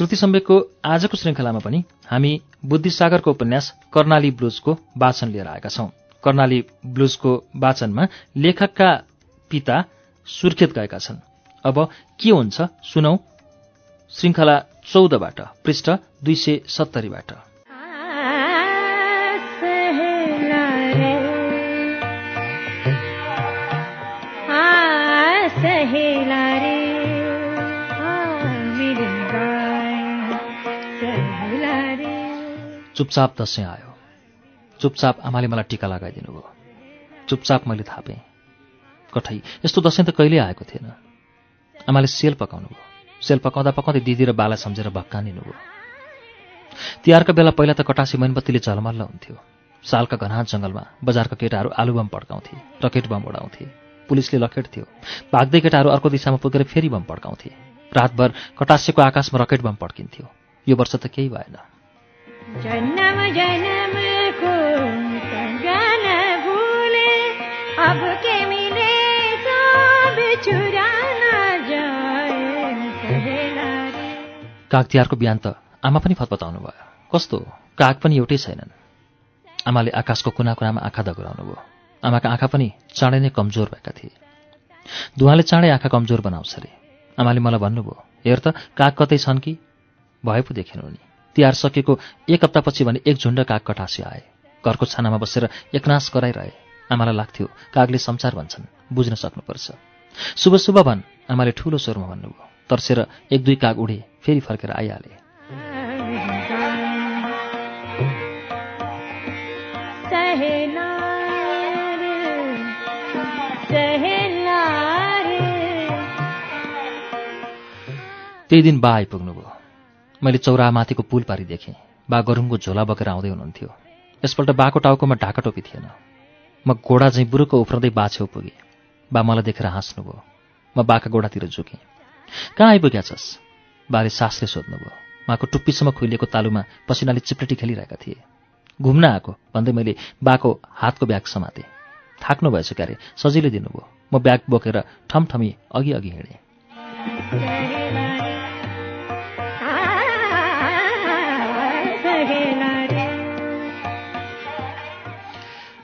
श्रुति सम्वेकको आजको श्रृङ्खलामा पनि हामी बुद्धिसागरको उपन्यास कर्णाली ब्लुजको वाचन लिएर आएका छौं। कर्णाली ब्लुजको वाचनमा लेखकका पिता सुर्खेत गएका छन्। अब के हुन्छ सुनौ? श्रृङ्खला चौधबाट पृष्ठ दुई सय सत्तरीबाट। चुपचाप दसैँ आयो। चुपचाप आमाले मलाई टिका लगाइदिनु भयो। चुपचाप मैले थापेँ। कठै यस्तो दसैँ त कहिल्यै आएको थिएन। आमाले सेल पकाउनु भयो। सेल पकाउँदा पकाउँदै दिदी र बाला सम्झेर भक्कानिनु भयो। तिहारको बेला पहिला त कटासी मैनबत्तीले झलमल्ल हुन्थ्यो। सालका घना जङ्गलमा बजारका केटाहरू आलु बम पड्काउँथे रकेट बम उडाउँथे। पुलिसले लखेट्थ्यो भाग्दै केटाहरू अर्को दिशामा पुगेर फेरि बम पड्काउँथे। रातभर कटासेको आकाशमा रकेट बम पड्किन्थ्यो। यो वर्ष त केही भएन। जन्म जन्म को गन भूले अब के मिले काग तिहारको बिहान त आमा पनि फतपताउनु भयो कस्तो? काग पनि एउटै छैनन्। आमाले आकाशको कुना कुनामा आँखा दगुराउनु भयो आमाका आँखा पनि चाँडै नै कमजोर भएका थिए। धुवाले चाँडै आँखा कमजोर बनाउँछ अरे आमाले मलाई भन्नुभयो हेर त काग कतै छन् कि? भए पो देखेनौ नि। तिहार सकेको एक हप्तापछि भने एक झुन्ड काग कटासी आए। घरको छानामा बसेर एकनाश गराइरहे आमालाई लाग्थ्यो कागले संसार भन्छन् बुझ्न सक्नुपर्छ। शुभ शुभ भन् आमाले ठुलो स्वरमा भन्नुभयो। तर्सेर एक दुई काग उडे फेरि फर्केर आइहाले। त्यही दिन बा आइपुग्नुभयो। मैले चौरामाथिको पुल पारी देखेँ। बा गरुङको झोला बोकेर आउँदै हुनुहुन्थ्यो। यसपल्ट बाको टाउकोमा ढाका टोपी थिएन। म घोडा झैँ बुरुको उफ्रँदै बा छेउ पुगेँ। बा मलाई देखेर हाँस्नुभयो। म बाका गोडातिर झुकेँ। कहाँ आइपुग्या छस्? बाले सासले सोध्नुभयो। उहाँको टुप्पीसम्म खुइलिएको तालुमा पसिनाले चिप्लेटी खेलिरहेका थिए। घुम्न आएको भन्दै मैले बाको हातको ब्याग समातेँ। थाक्नु भएछ क्यारे सजिलै दिनुभयो। म ब्याग बोकेर ठमठमी अघि अघि हिँडेँ।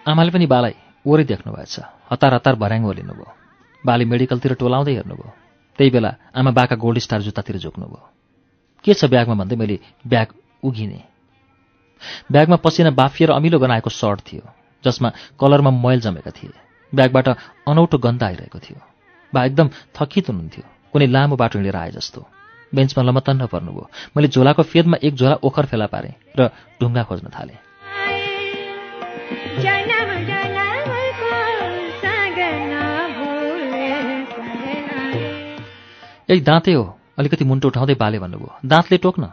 आमाले पनि बालाई ओरै देख्नुभएछ हतार हतार भर्याङ ओलिनुभयो बाले मेडिकलतिर टोलाउँदै हेर्नुभयो। त्यही बेला आमा बाका गोल्ड स्टार जुत्तातिर झुक्नुभयो। के छ ब्यागमा भन्दै मैले ब्याग उघिने। ब्यागमा पसिना बाफिएर अमिलो गनाएको सर्ट थियो जसमा कलरमा मैल जमेका थिए। ब्यागबाट अनौठो गन्ध आइरहेको थियो। बा एकदम थकित हुनुहुन्थ्यो। कुनै लामो बाटो हिँडेर आए जस्तो। बेन्चमा लमतन्न पर्नुभयो। मैले झोलाको फेदमा एक झोला ओखर फेला पारेँ र ढुङ्गा खोज्न थालेँ। यही दाँते हो। अलिकति मुन्टो उठाउँदै बाले भन्नुभयो दाँतले टोक्न।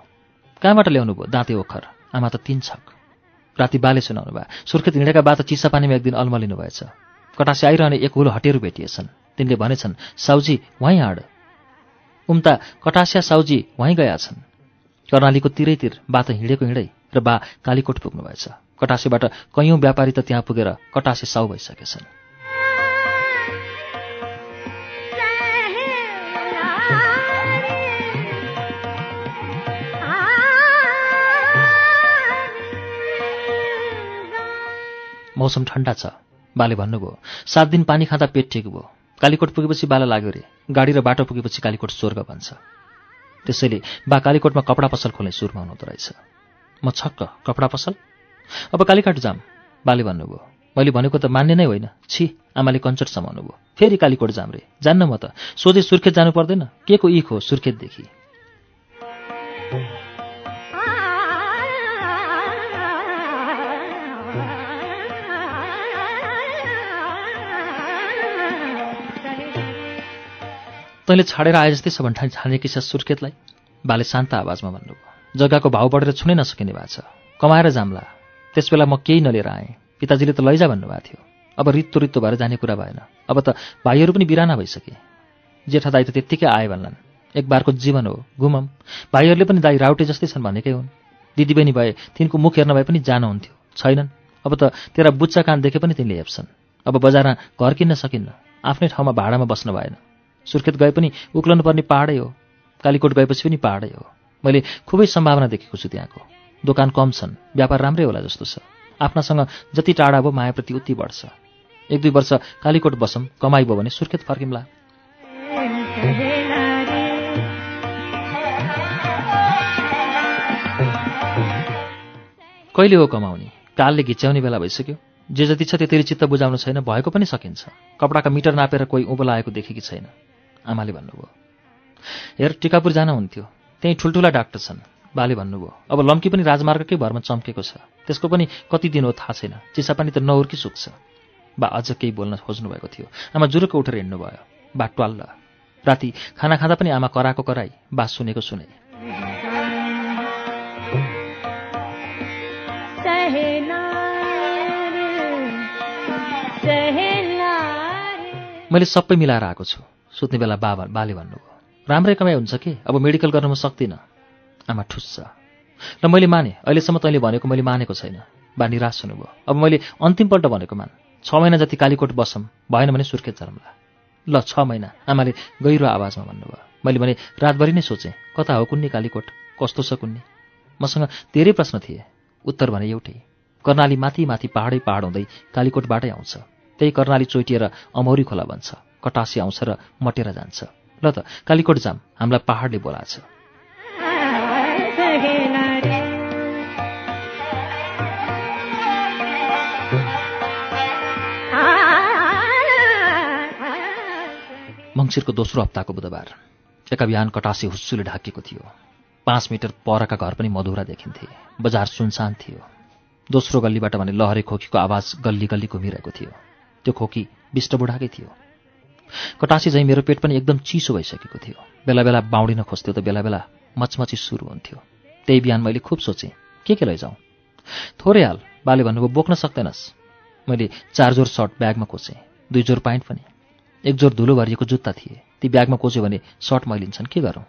कहाँबाट ल्याउनु भयो? दाँते ओखर आमा त तिन छक राति बाले सुनाउनु भयो सुर्खेत हिँडेका बा त चिसा पानीमा एक दिन अल्मलिनु भएछ। कटासे आइरहने एक हुलो हटेरू भेटिएछन्। तिनले भनेछन् साउजी वहीँ आड। उम्ता कटासिया साउजी वहीँ गया छन् कर्णालीको तिरैतिर बा त हिँडेको हिँडै र बा कालीकोट पुग्नु भएछ। कटासेबाट कैयौँ व्यापारी त त्यहाँ पुगेर कटासे साउ भइसकेछन्। मौसम ठन्डा छ। बाले भन्नुभयो सात दिन पानी खाँदा पेट ठिक भयो। कालीकोट पुगेपछि बाला लाग्यो रे गाडी र बाटो पुगेपछि कालीकोट स्वर्ग भन्छ। त्यसैले बा कालीकोटमा कपडा पसल खोल्ने सुरमा हुनुहुँदो रहेछ। म छक्क कपडा पसल? अब कालीकाट जाम बाले भन्नुभयो। मैले भनेको त मान्ने नै होइन। छि आमाले कञ्चट समाउनु भयो फेरि कालीकोट जाम रे। जान्न म त। सोझै सुर्खेत जानु पर्दैन। के को इख हो सुर्खेतदेखि? तैँले छाडेर आए जस्तै छ भन्ठान छाने किसा सुर्खेतलाई। बाले शान्त आवाजमा भन्नुभयो जग्गाको भाउ बढेर छुनै नसकिने भएको छ। कमाएर जाम्ला। त्यसबेला म केही नलिएर आएँ। पिताजीले त लैजा भन्नुभएको थियो। अब रित्तो रित्तो भएर जाने कुरा भएन। अब त भाइहरू पनि बिराना भइसके। जेठा दाई त त्यत्तिकै आए भन्लान्। एक बारको जीवन हो घुमम भाइहरूले पनि दाई राउटे जस्तै छन् भनेकै हुन्। दिदीबहिनी भए तिनको मुख हेर्न भए पनि जानुहुन्थ्यो छैनन्। अब त तेरा बुच्चा कान देखे पनि तिनले हेप्छन्। अब बजारमा घर किन्न सकिन्न। आफ्नै ठाउँमा भाडामा बस्न भएन। सुर्खेत गए पनि उक्लनु पर्ने पाहाडै हो। कालीकोट गएपछि पनि पाहाडै हो। मैले खुबै सम्भावना देखेको छु त्यहाँको। दोकान कम छन्। व्यापार राम्रै होला जस्तो छ। आफ्नासँग जति टाढा भयो मायाप्रति उति बढ्छ। एक दुई वर्ष कालीकोट बसौँ कमाइ भयो भने सुर्खेत फर्किम्ला। कहिले हो कमाउने? कालले घिच्याउने बेला भइसक्यो। जे जति छ त्यति चित्त बुझाउनु छैन भएको पनि सकिन्छ। कपडाका मिटर नापेर कोही उँभो लागेको देखेकी छैन। आमाले भन्नुभयो। हेर टिकापुर जान हुन्थ्यो। त्यहीँ ठुल्ठुला डाक्टर छन्। बाले भन्नुभयो अब लम्की पनि राजमार्गकै भरमा चम्केको छ। त्यसको पनि कति दिन हो थाहा छैन। चिसापानी त नौरकी सुक्छ। बा अझ केही बोल्न खोज्नु भएको थियो। आमा जुरुक उठेर हिँड्नुभयो। बा ट्वाल्ल। राति खाना खाँदा पनि आमा कराएको कराई। बा सुनेको सुने। मैले सबै मिलाएर आएको छु। सुत्ने बेला बाबा बाले भन्नुभयो। राम्रै कमाइ हुन्छ कि? अब मेडिकल गर्न म सक्दिनँ। आमा ठुस्छ। र मैले माने। अहिलेसम्म तैँले भनेको मैले मानेको छैन। बा निराश हुनुभयो। अब मैले अन्तिमपल्ट भनेको मान। छ महिना जति कालीकोट बसौँ भएन भने सुर्खेत चरमला ल छ महिना। आमाले गहिरो आवाजमा भन्नुभयो। मैले भने रातभरि नै सोचेँ। कता हो कुन्नी कालीकोट? कस्तो छ कुन्नी? मसँग धेरै प्रश्न थिए। उत्तर भने एउटै। कर्णाली माथि माथि पहाडै पहाड हुँदै कालीकोटबाटै आउँछ। त्यही कर्णाली चोइटिएर अमौरी खोला बन्छ। कटासी आउँछ र मटेर जान्छ। ल त कालीकोट जाम। हामीलाई पहाडले बोलाछ मङ्सिरको दोस्रो हप्ताको बुधबार। एका बिहान कटासी हुस्सुले ढाकेको थियो। पाँच मिटर परका घर पनि मधुरा देखिन्थे। बजार सुनसान थियो। दोस्रो गल्लीबाट भने लहरे खोकीको आवाज गल्ली गल्ली घुमिरहेको थियो। त्यो खोकी बिष्टबुढाकै थियो। कटासी झैँ मेरो पेट पनि एकदम चिसो भइसकेको थियो। बेला बेला बाउडिन खोज्थ्यो त बेला बेला मचमची सुरु हुन्थ्यो। त्यही बिहान मैले खुब सोचेँ के के लैजाउँ? थोरै हाल बाले भन्नुभयो बोक्न सक्दैनस्। मैले चार जोर सर्ट ब्यागमा कोचेँ दुई जोर प्यान्ट पनि। एक जोर धुलो भरिएको जुत्ता थिए ती ब्यागमा कोच्यो भने सर्ट मैलिन्छन् के गरौँ?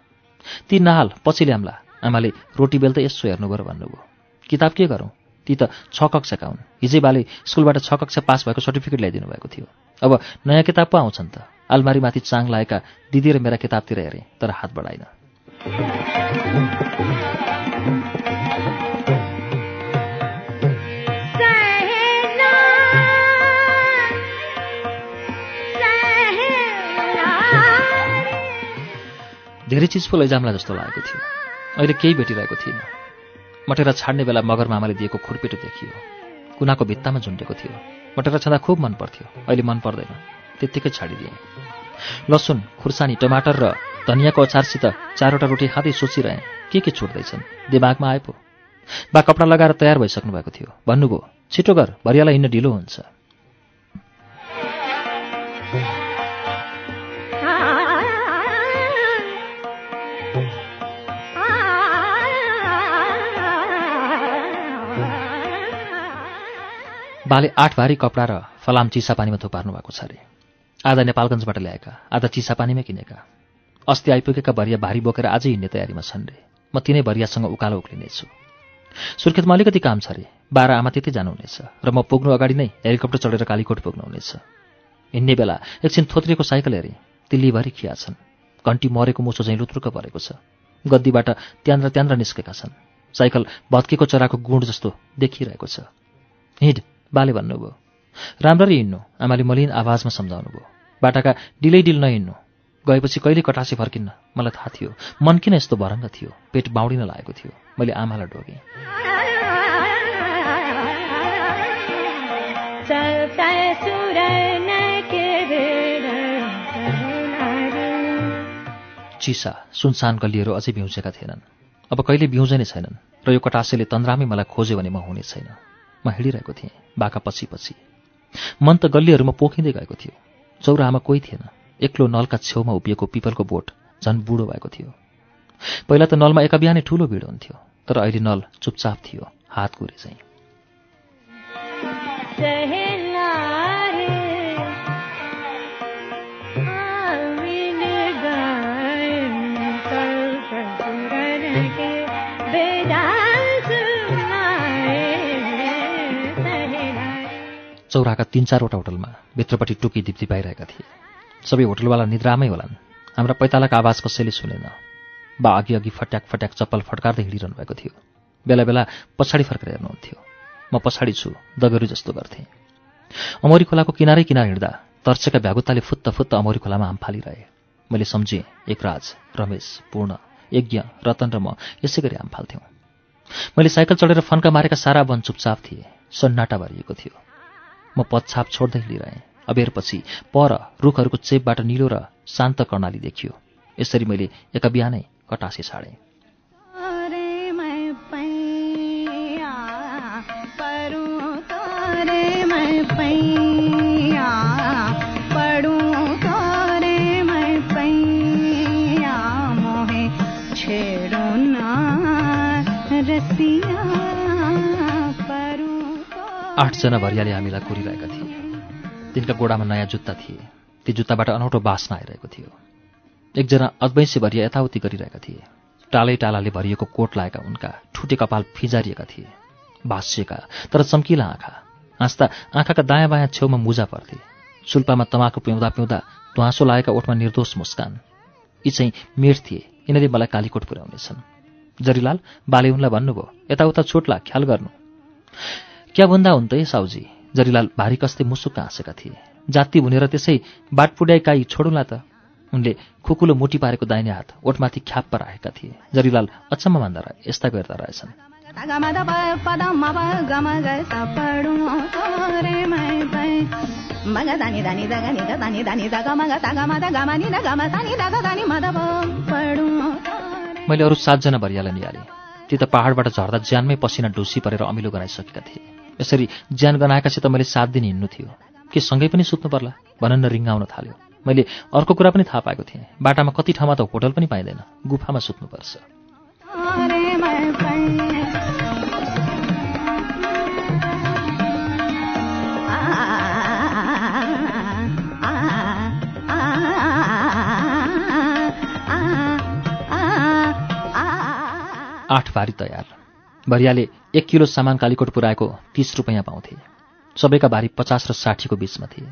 ती नहाल पछि ल्याम्ला आमाले रोटी बेल त यसो हेर्नुभयो भन्नुभयो। किताब के गरौँ? ती त छ कक्षाका हुन्। हिजै बाले स्कुलबाट छ कक्षा पास भएको सर्टिफिकेट ल्याइदिनु भएको थियो। अब नयाँ किताब पो आउँछन् त। आलमारीमाथि चाङ लागेका दिदी र मेरा किताबतिर हेरेँ तर हात बढाइन धेरै चिज पो लैजाम्ला जस्तो लागेको थियो अहिले केही भेटिरहेको थिइनँ मटेरा छाड्ने बेला मगर मामाले दिएको खुर्पेटो देखियो कुनाको भित्तामा झुन्डेको थियो मटेरा छँदा खुब मन पर्थ्यो अहिले मन पर्दैन त्यत्तिकै छाडिदिएँ। लसुन खुर्सानी टमाटर र धनियाँको अचारसित चारवटा रोटी खाँदै सोचिरहेँ के के छुट्दैछन् दिमागमा आए पो। बा कपडा लगाएर तयार भइसक्नु भएको थियो भन्नुभयो छिटो गर भरियालाई हिँड्न ढिलो हुन्छ। बाले आठ भारी कपडा र फलाम चिसापानीमा थुपार्नु भएको छ अरे। आधा नेपालगञ्जबाट ल्याएका आधा चिसापानीमै किनेका। अस्ति आइपुगेका भरिया भारी बोकेर आजै हिँड्ने तयारीमा छन् रे। म तिनै भरियासँग उकालो उक्लिनेछु। सुर्खेतमा अलिकति काम छ अरे बाह्र आमा त्यति जानुहुनेछ र म पुग्नु अगाडि नै हेलिकप्टर चढेर कालीकोट पुग्नुहुनेछ हिँड्ने बेला एकछिन थोत्रिएको साइकल हेरेँ। दिल्लीभरि खिया छन्। घन्टी मरेको मुसो चाहिँ लुत्रुक परेको छ। गद्दीबाट त्यान्द्र त्यान्द्र निस्केका छन्। साइकल भत्केको चराको गुण जस्तो देखिरहेको छ। हिँड बाले भन्नुभयो। राम्ररी हिँड्नु आमाले मलिन आवाजमा सम्झाउनु भयो बाटाका डिलै डिल नहिँड्नु। गएपछि कहिले कटासी फर्किन्न? मलाई थाहा थियो। मन किन यस्तो भरङ्ग थियो? पेट बाउडिन लागेको थियो। मैले आमालाई डोगेँ। चिसा सुनसान गल्लीहरू अझै बिउजेका थिएनन्। अब कहिले बिउजे नै छैनन्। र यो कटासेले तन्द्रामै मलाई खोज्यो भने म हुने छैन। म हिँडिरहेको थिएँ बाका पछि पछि। मन त गल्लीहरूमा पोखिँदै गएको थियो। चौरामा कोही थिएन। एक्लो नलका छेउमा उभिएको पिपलको बोट झन् बुढो भएको थियो। पहिला त नलमा एका बिहानै ठुलो भिड हुन्थ्यो तर अहिले नल चुपचाप थियो हात कुरे चाहिँ। चौराका तिन चारवटा होटलमा भित्रपट्टि टुकी दिप्ती पाइरहेका थिए। सबै होटलवाला निद्रामै होलान्। हाम्रा पैतालाको आवाज कसैले सुनेन बा अघि अघि फट्याक फट्याक चप्पल फड्कार्दै हिँडिरहनु भएको थियो। बेला बेला पछाडि फर्केर हेर्नुहुन्थ्यो। म पछाडि छु दगेरु जस्तो गर्थेँ। अमौरी खोलाको किनारै किनार हिँड्दा तर्सेका भ्यागुताले फुत्त फुत्त अमौरी खोलामा हाम फालिरहे। मैले सम्झेँ एकराज रमेश पूर्ण यज्ञ रतन र म यसै गरी हाम फाल्थ्यौँ। मैले साइकल चढेर फन्का मारेका सारा वन चुपचाप थिए। सन्नाटा भरिएको थियो। म पछाप छोड्दै हिँडिरहेँ। अबेरपछि पर रुखहरूको चेपबाट निलो र शान्त कर्णाली देखियो। यसरी मैले एका बिहानै कटासे छाडेँ। आठजना भरियाले हामीलाई कोरिरहेका थिए। तिनका गोडामा नयाँ जुत्ता थिए। ती जुत्ताबाट अनौठो बास्न आइरहेको थियो। एकजना अद्वैंशी भरिया यताउति गरिरहेका थिए। टालै टालाले भरिएको कोट लाएका उनका ठुटे कपाल फिजारिएका थिए। भाँसिएका तर चम्किला आँखा। हाँस्दा आँखाका दायाँ बायाँ छेउमा मुजा पर्थे। सुल्पामा तमाखु पिउँदा पिउँदा ध्वाँसो लागेका ओठमा निर्दोष मुस्कान। यी चाहिँ मेट थिए यिनीहरूले मलाई कालीकोट पुर्याउनेछन्। जरीलाल बाले उनलाई भन्नुभयो यताउता छोटला ख्याल गर्नु। क्या भन्दा हुन् त साउजी जरीलाल भारी कस्तै मुसुक्क हाँसेका थिए। जाति भुनेर त्यसै बाट पुड्याइ काई छोडुला त। उनले खुकुलो मुटी पारेको दाहिने हात ओठमाथि ख्याप्प राखेका थिए। जरीलाल अचम्म मान्दा रहे यस्ता गर्दा रहेछन्। मैले अरू सातजना भरियालाई निहालेँ। ती त पहाडबाट झर्दा ज्यानमै पसिना ढुसी परेर अमिलो गराइसकेका थिए। यसरी ज्यान गनाएकासित मैले सात दिन हिँड्नु थियो। के सँगै पनि सुत्नु पर्ला? भनन्न रिङ्गाउन थाल्यो। मैले अर्को कुरा पनि थाहा पाएको थिएँ। बाटामा कति ठाउँमा त होटल पनि पाइँदैन। गुफामा सुत्नुपर्छ। आठ भारी तयार। भरियाले एक किलो सामान कालीकोट पुऱ्याएको तिस रुपियाँ पाउँथे। सबैका भारी पचास र साठीको बिचमा थिए।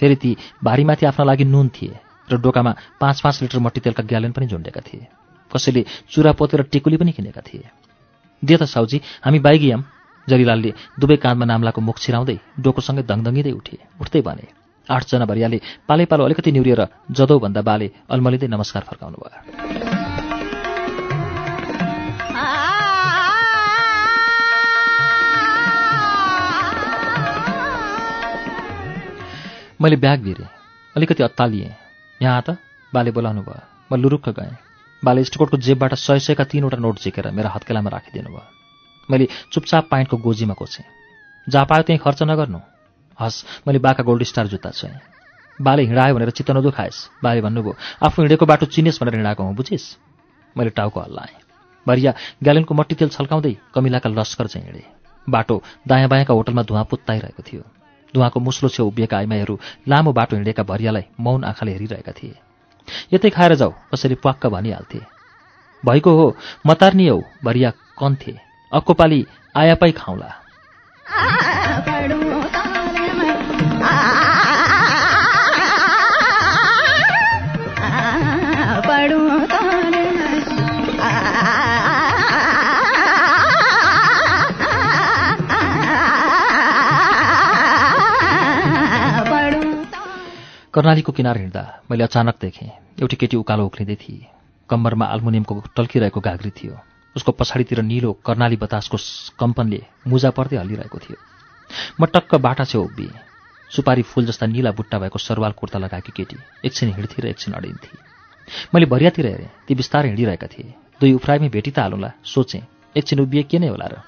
फेरि ती भारीमाथि आफ्ना लागि नुन थिए र डोकामा पाँच पाँच लिटर मट्टी तेलका ग्यालेन पनि झुन्डेका थिए। कसैले चुरा पोतेर टिकुली पनि किनेका थिए। दे त साउजी हामी बाइगियम। जरीलालले दुवै काँधमा नाम्लाको मुख छिराउँदै डोकोसँगै दङदङ्गिँदै उठे। उठ्दै भने आठजना भरियाले पालै पालो अलिकति निहुरिएर जदौभन्दा बाले अलमलिँदै नमस्कार फर्काउनु भयो मैले ब्याग भिरेँ। अलिकति अत्तालिएँ। यहाँ त बाले बोलाउनु भयो। म लुरुक्क गएँ। बाले स्टकोटको जेबबाट सय सयका तिनवटा नोट झिकेर मेरो हत्केलामा राखिदिनु भयो। मैले चुपचाप पाइन्टको गोजीमा कोचेँ। जहाँ पायो त्यहीँ खर्च नगर्नु। हस् मैले बाका गोल्ड स्टार जुत्ता छोएँ। बाले हिँडायो भनेर चित्त नदुखाएस्। बाले भन्नुभयो आफू हिँडेको बाटो चिनेस् भनेर हिँडाएको हुँ बुझिस्? मैले टाउको हल्लाएँ। भरिया ग्यालेनको मट्टी तेल छल्काउँदै कमिलाका लस्कर चाहिँ हिँडेँ। बाटो दायाँ बायाँका होटलमा धुवा पुत्ताइरहेको थियो। धुवाको मुस्लो छेउ उभिएका आइमाईहरू लामो बाटो हिँडेका भरियालाई मौन आँखाले हेरिरहेका थिए। यतै खाएर जाऊ कसैले प्वाक्क भनिहाल्थे। भएको हो मतार्नी हौ भरिया कन्थे। अक्को पाली आयापाई खाउँला। कर्णालीको किनार हिँड्दा मैले अचानक देखेँ एउटी केटी उकालो उक्लिँदै थिए। कम्मरमा आल्मुनियमको टल्किरहेको घाग्री थियो। उसको पछाडितिर निलो कर्णाली बतासको कम्पनले मुजा पर्दै हल्लिरहेको थियो। म टक्क बाटा छेउ उभिएँ सुपारी फुल जस्ता निला बुट्टा भएको सरवाल कुर्ता लगाएकी केटी एकछिन हिँड्थे र एकछिन अडिन्थे। मैले भरियातिर हेरेँ ती बिस्तारै हिँडिरहेका थिए। दुई उफ्राइमै भेटी त हालौँला सोचेँ एकछिन उभिए के नै होला र?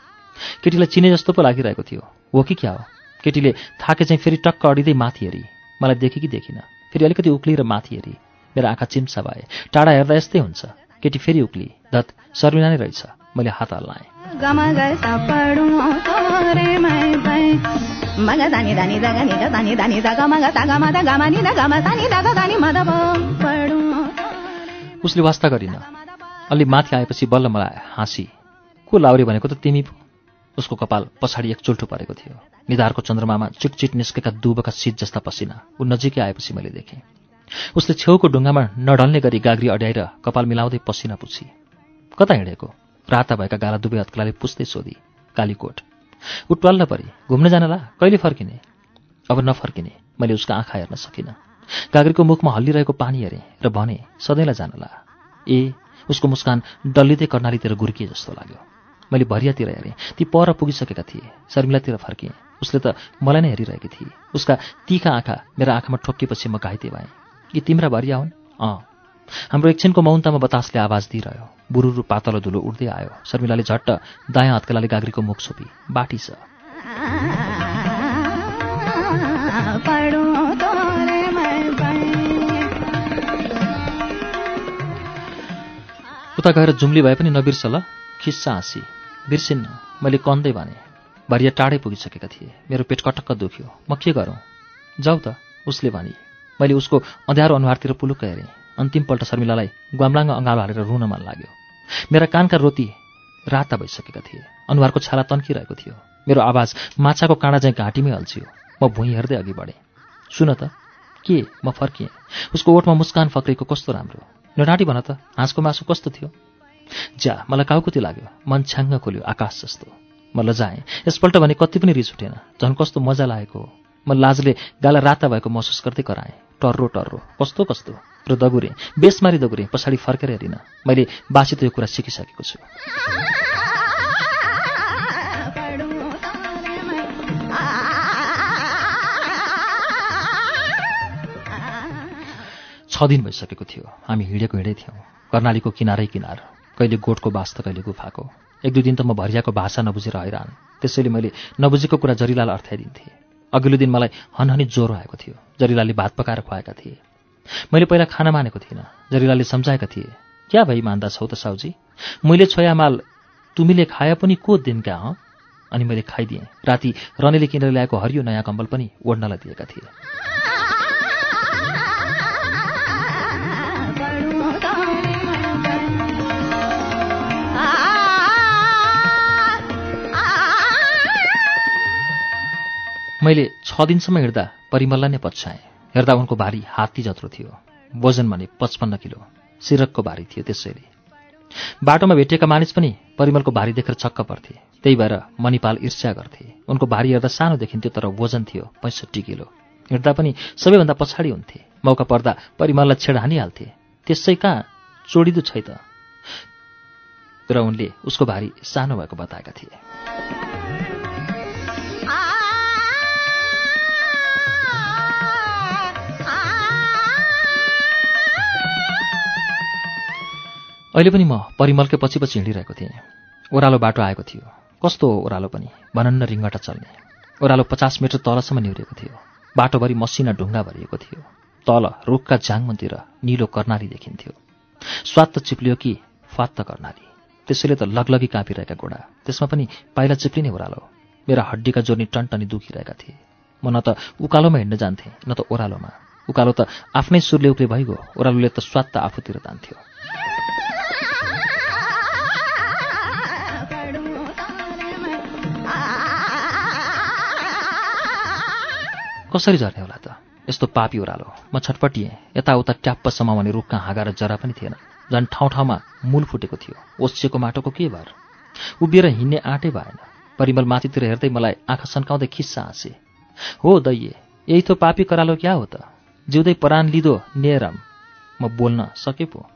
केटीलाई चिने जस्तो पो लागिरहेको थियो। हो कि क्या हो? केटीले थाके चाहिँ फेरि टक्क अडिँदै माथि हेरी। मलाई देखेँ कि देखिनँ। फेरि अलिकति उक्ली र माथि हेरी। मेरो आँखा चिम्सा भए टाढा हेर्दा यस्तै हुन्छ। केटी फेरि उक्ली धत शर्मिला नै रहेछ। मैले हात हल्लाएँ। उसले वास्ता गरिन। अलि माथि आएपछि बल्ल मलाई हाँसी को लाउरे भनेको त तिमी पो? उसको कपाल पछाडि एक चुल्ठो परेको थियो। निधारको चन्द्रमामा चिटचिट निस्केका दुबका शीत जस्ता पसिना ऊ नजिकै आएपछि मैले देखेँ। उसले छेउको ढुङ्गामा नढल्ने गरी गाग्री अड्याएर कपाल मिलाउँदै पसिना पुछी कता हिँडेको? राता भएका गाला दुवै हत्कलाले पुस्दै सोधी कालीकोट। उट्वाल्न परि घुम्न जान ला कहिले फर्किने? अब नफर्किने। मैले उसको आँखा हेर्न सकिनँ। गाग्रीको मुखमा हल्लिरहेको पानी हेरेँ र भने सधैँलाई जान ला ए उसको मुस्कान डल्लिँदै कर्णालीतिर गुर्किए जस्तो लाग्यो। मैले भरियातिर हेरेँ। ती पर पुगिसकेका थिए। शर्मिलातिर फर्किएँ। उसले त मलाई नै हेरिरहेकी थिए। उसका तिखा आँखा मेरा आँखामा ठोक्किएपछि म घाइते भएँ। यी तिम्रा भरिया हुन्? अँ। हाम्रो एकछिनको मौनतामा बतासले आवाज दिइरह्यो। बुरुरु पातलो धुलो उड्दै आयो। शर्मिलाले झट्ट दायाँ हत्केलाले गाग्रीको मुख छोपी। बाटी छ। उता गएर जुम्ली भए पनि नबिर्स ल खिस्सा हाँसी। बिर्सिन्न। मैले कन्दै भने भरिया टाढै पुगिसकेका थिए। मेरो पेट कटक्क दुख्यो। म के गरौँ? जाऊ त उसले भने। मैले उसको अँध्यारो अनुहारतिर पुलुक्क हेरेँ। अन्तिमपल्ट शर्मिलालाई ग्वाम्लाङ्ग अँगालो हालेर रुन मन लाग्यो। मेरा कानका रोती राता भइसकेका थिए। अनुहारको छाला तन्किरहेको थियो। मेरो आवाज माछाको काँडा चाहिँ घाँटीमै हल्छियो। म भुइँ हेर्दै अघि बढेँ। सुन त के? म फर्किएँ। उसको ओठमा मुस्कान फक्रेको कस्तो राम्रो? नडाँटी भन त हाँसको मासु कस्तो थियो? ज्या मलाई काउकुती लाग्यो। मन छ्याङ्ग खोल्यो आकाश जस्तो। म लजाएँ। यसपल्ट भने कति पनि रिस उठेन। झन् कस्तो मजा लागेको म लाजले गाला राता भएको महसुस गर्दै कराएँ। टर्रो टर्रो। कस्तो कस्तो? र दगुरेँ। बेसमारी दगुरेँ। पछाडि फर्केर हेरिनँ। मैले बासी त यो कुरा सिकिसकेको छु। छ दिन भइसकेको थियो। हामी हिँडेको हिँडै थियौँ। कर्णालीको किनारै किनार। कहिले गोठको बास त कहिले गुफाको। एक दुई दिन त म भरियाको भाषा नबुझेर हैरान। त्यसैले मैले नबुझेको कुरा जरिलाल अर्थाइदिन्थेँ। अघिल्लो दिन मलाई हनहनी ज्वरो आएको थियो। जरिलालले भात पकाएर खुवाएका थिए। मैले पहिला खाना मानेको थिइनँ। जरिलालले सम्झाएका थिए क्या भई मान्दा छौ त साउजी? मैले छोया माल तुमीले खाए पनि को दिन क्या हँ? अनि मैले खाइदिएँ। राति रनेले किनेर ल्याएको हरियो नयाँ कम्बल पनि ओढ्नलाई दिएका थिए। मैले छ दिनसम्म हिँड्दा परिमललाई नै पछ्याएँ। हेर्दा उनको भारी हात्ती जत्रो थियो। वजन भने पचपन्न किलो सिरकको भारी थियो त्यसैले। बाटोमा भेटिएका मानिस पनि परिमलको भारी देखेर छक्क पर्थे। त्यही भएर मणिपाल ईर्ष्या गर्थे। उनको भारी हेर्दा सानो देखिन्थ्यो तर वजन थियो पैँसठी किलो। हिँड्दा पनि सबैभन्दा पछाडि हुन्थे। मौका पर्दा परिमललाई छेड हानिहाल्थे। त्यसै कहाँ चोडिदो छै त र उनले उसको भारी सानो भएको बताएका थिए। अहिले पनि म परिमलकै पछि पछि हिँडिरहेको थिएँ। ओह्रालो बाटो आएको थियो। कस्तो ओह्रालो पनि भनन्न रिङ्गटा चल्ने। ओह्रालो पचास मिटर तलसम्म निहुरेको थियो। बाटोभरि मसिना ढुङ्गा भरिएको थियो। तल रुखका झाङमन्तिर निलो कर्णाली देखिन्थ्यो। स्वाद त चिप्लियो कि फात त कर्णाली। त्यसैले त लगलगी काँपिरहेका घोडा। त्यसमा पनि पाइला चिप्लिने ओह्रालो। मेरा हड्डीका जोर्नी टनटनी दुखिरहेका थिए। म न त उकालोमा हिँड्न जान्थेँ न त ओह्रालोमा। उकालो त आफ्नै सुरले उक्ले भइगयो। ओह्रालोले त स्वाद त आफूतिर तान्थ्यो। कसरी झर्ने होला त? यस्तो पापी ओह्रालो म छटपटिएँ। यताउता ट्याप्प समाउने रुखका हाँगा र जरा पनि थिएन। झन् ठाउँ ठाउँमा मूल फुटेको थियो। ओछिएको माटोको के भएर उभिएर हिँड्ने आँटै भएन। परिमल माथितिर हेर्दै मलाई आँखा सन्काउँदै खिस्सा हाँसे। हो दैये यही त पापी करालो क्या हो त? जिउँदै परान लिदो नेराम। म बोल्न सके पो?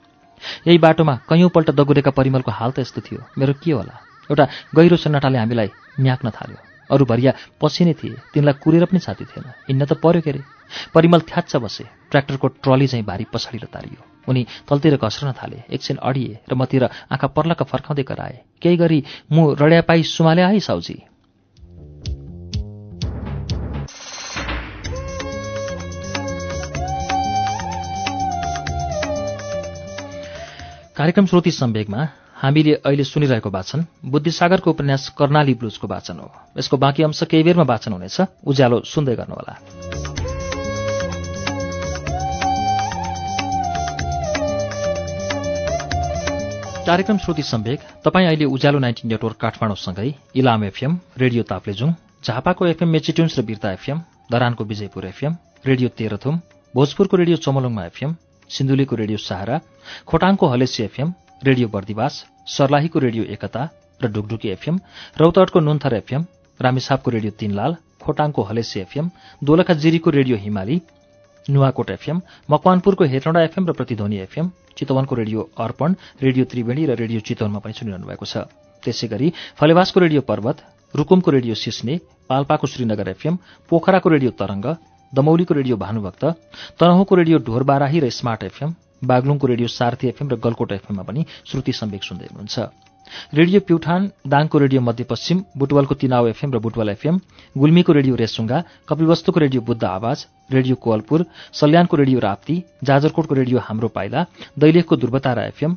यही बाटोमा कैयौँपल्ट दगुरेका परिमलको हाल त यस्तो थियो। मेरो के होला? एउटा गहिरो सन्नाटाले हामीलाई म्याक्न थाल्यो। अरू भरिया पछि नै थिए। तिनलाई कुरेर पनि छाती थिएन। हिँड्न त पर्यो के अरे? परिमल थ्याच्च बसे। ट्र्याक्टरको ट्रली चाहिँ भारी पछाडि र तारियो। उनी तलतिर घस्रन थाले। एकछिन अडिए र मतिर आँखा पर्लक फर्काउँदै कराए। केही गरी म रड्यापाई सुमाले आएँ साउजी। कार्यक्रम श्रोती सम्वेकमा हामीले अहिले सुनिरहेको वाचन बुद्धिसागरको उपन्यास कर्णाली ब्लुजको वाचन हो। यसको बाँकी अंश केही बेरमा वाचन हुनेछ। उज्यालो सुन्दै गर्नुहोला। कार्यक्रम श्रुति सम्वेक। तपाईँ अहिले उज्यालो नाइन्टिन नेटवर्क काठमाडौँसँगै इलाम एफएम रेडियो ताप्लेजुङ झापाको एफएम मेचिट्युन्स र बिर्ता एफएम धरानको विजयपुर एफएम रेडियो तेह्रथुम भोजपुरको रेडियो चमलुङमा एफएम सिन्धुलीको रेडियो सहारा खोटाङको हलेसी एफएम रेडियो बर्दिवास सर्लाहीको रेडियो एकता र ढुकढुकी एफएम रौतहटको नुन्थर एफएम रामेसापको रेडियो तीनलाल खोटाङको हलेसी एफएम दोलखा जिरीको रेडियो हिमाली नुवाकोट एफएम मकवानपुरको हेटौँडा एफएम र प्रतिध्वनि एफएम चितवनको रेडियो अर्पण रेडियो त्रिवेणी र रेडियो चितवनमा पनि सुनिरहनु भएको छ। त्यसै गरी फलेवासको रेडियो पर्वत रुकुमको रेडियो सिस्ने पाल्पाको श्रीनगर एफएम पोखराको रेडियो तरङ्ग दमौलीको रेडियो भानुभक्त तनहुँको रेडियो ढोरबाराही र स्मार्ट एफएम बागलुङको रेडियो सार्थी एफएम र गलकोट एफएममा पनि श्रुति सम्वेक सुन्दै हुनुहुन्छ। रेडियो प्युठान दाङको रेडियो मध्यपश्चिम बुटवलको तिनाव एफएम र बुटवल एफएम गुल्मीको रेडियो रेसुङ्गा कपिलवस्तुको रेडियो बुद्ध आवाज रेडियो कोवलपुर सल्यानको रेडियो राप्ती जाजरकोटको रेडियो हाम्रो पाइला दैलेखको दुर्बतारा एफएम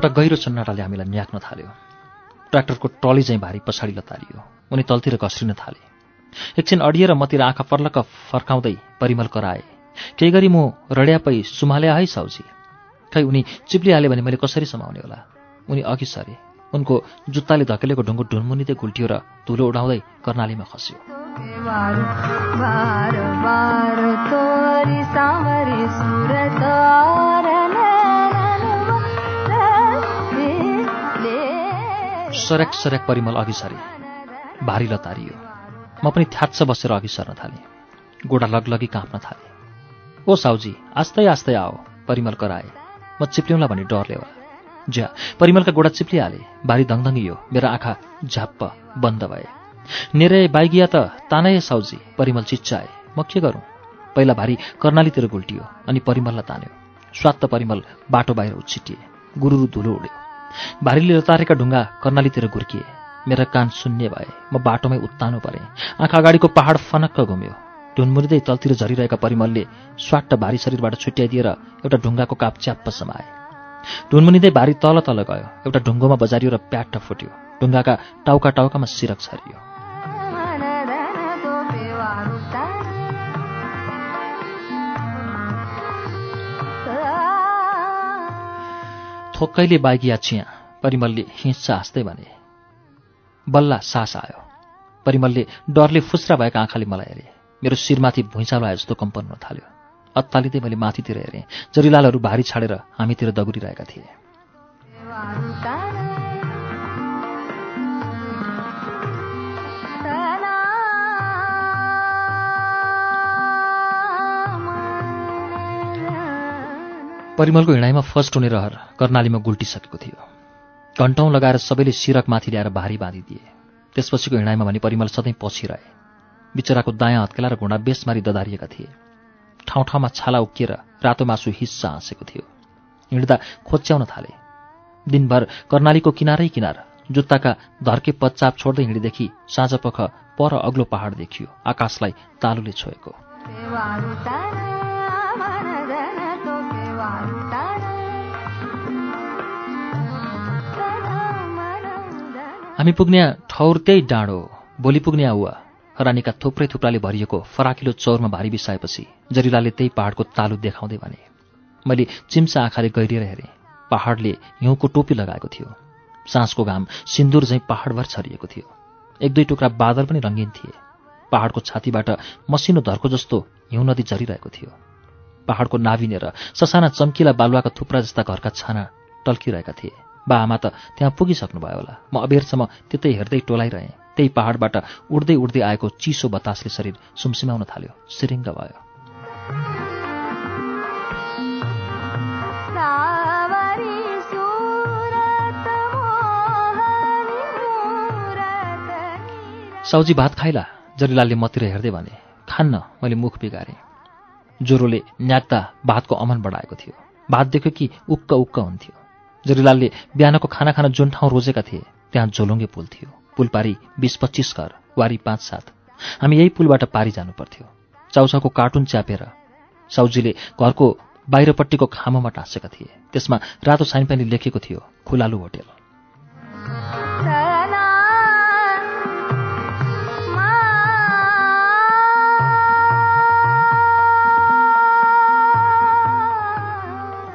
एउटा गहिरो सन्नाटाले हामीलाई न्याक्न थाल्यो। ट्र्याक्टरको टली चाहिँ भारी पछाडि लतारियो। उनी तलतिर घस्रिन थाले। एकछिन अडिएर मतिर आँखा पर्लक फर्काउँदै परिमल कराए केही गरी म रड्यापै सुमाले है साउजी? खै उनी चिप्लिहाल्यो भने मैले कसरी समाउने होला? उनी अघि सरे। उनको जुत्ताले धकेलेको ढुङ्गो ढुनमुनिँदै गुल्टियो र धुलो उडाउँदै कर्णालीमा खस्यो। सरक सरक परिमल अघि सरे। भारी लतारियो म पनि थ्याच्छ बसेर अघि सर्न थालेँ। गोडा लगलगी काँप्न थालेँ। ओ साउजी आस्तै आस्तै आओ परिमल कराए। म चिप्ल्यौँला भने डरले होला। ज्या परिमलका गोडा चिप्लिहाले। भारी दङदङ्गियो मेरो आँखा झाप्प बन्द भए। नेरे बाइगिया त तानै साउजी परिमल चिच्चाए। म के गरौँ? पहिला भारी कर्णालीतिर गुल्टियो अनि परिमललाई तान्यो। स्वात्त परिमल बाटो बाहिर उछिटिए। गुरुरु धुलो उड्यो। भारीले लतारेका ढुङ्गा कर्णालीतिर घुर्किए मेरा कान शून्य भए। म बाटोमै उत्तानो परेँ। आँखा अगाडिको पहाड फनक्क घुम्यो। ढुनमुरिँदै तलतिर झरिरहेका परिमलले स्वाट्ट भारी शरीरबाट छुट्याइदिएर एउटा ढुङ्गाको काप च्याप्प समाए। ढुनमुनिँदै भारी तल तल गयो। एउटा ढुङ्गोमा बजारियो र प्याट्ट फुट्यो। ढुङ्गाका टाउका टाउकामा सिरक छरियो। थोक्कैले बाइकिया छिया परिमलले हिंसा हाँस्दै भने बल्ला सास आयो। परिमलले डरले फुस्रा भएका आँखाले मलाई हेरे। मेरो शिरमाथि भुइँचालो आए जस्तो कम्पन हुन थाल्यो। अत्तालिँदै मैले माथितिर हेरेँ। जरिलालहरू भारी छाडेर हामीतिर दगुरिरहेका थिए। परिमलको हिँडाइमा फर्स्ट हुने रहर कर्णालीमा गुल्टिसकेको थियो। घन्टौँ लगाएर सबैले सिरक माथि ल्याएर भारी बाँधिदिए। त्यसपछिको हिँडाइमा भने परिमल सधैँ पछि रहे। बिचराको दायाँ हत्केला र घुँडा बेसमारी ददारिएका थिए। ठाउँ ठाउँमा छाला उक्किएर रातो मासु हिस्सा हाँसेको थियो। हिँड्दा खोच्याउन थाले। दिनभर कर्णालीको किनारै किनार जुत्ताका धर्के पच्चाप छोड्दै हिँडेदेखि साँझ पख पर अग्लो पहाड देखियो। आकाशलाई तालुले छोएको। हामी पुग्ने ठौर त्यही डाँडो भोलि पुग्ने आउवा। रानीका थुप्रै थुप्राले भरिएको फराकिलो चौरमा भारी बिसाएपछि जरिलाले त्यही पहाडको तालु देखाउँदै भने मैले चिम्सा आँखाले गहिरिएर हेरेँ। पहाडले हिउँको टोपी लगाएको थियो। साँझको घाम सिन्दुर झैँ पहाडभर छरिएको थियो। एक दुई टुक्रा बादल पनि रङ्गीन थिए। पहाडको छातीबाट मसिनो धर्को जस्तो हिउँ नदी झरिरहेको थियो। पहाडको नाभिनेर ससाना चम्किला बालुवाका थुप्रा जस्ता घरका छाना टल्किरहेका थिए। बा आमा त त्यहाँ पुगिसक्नुभयो होला। म अबेरसम्म त्यतै हेर्दै टोलाइरहेँ। त्यही पहाडबाट उड्दै उड्दै आएको चिसो बतासले शरीर सुमसिमाउन थाल्यो। सिरिङ्ग भयो। साउजी भात खाइला। जरिलालले मतिर हेर्दै भने खान्न मैले मुख बिगारेँ। ज्वरोले न्याक्दा भातको अमन बढाएको थियो। भात देख्यो कि उक्क उक्क हुन्थ्यो। जरिलालले बिहानको खाना खान जुन ठाउँ रोजेका थिए त्यहाँ झोलुङ्गे पुल थियो। पुल पारी बिस पच्चिस घर वारी पाँच सात। हामी यही पुलबाट पारी जानु पर्थ्यो। चाउचाउको कार्टुन च्यापेर साउजीले घरको बाहिरपट्टिको खामोमा टाँसेका थिए। त्यसमा रातो साइनपेनी लेखेको थियो खुलालु होटेल।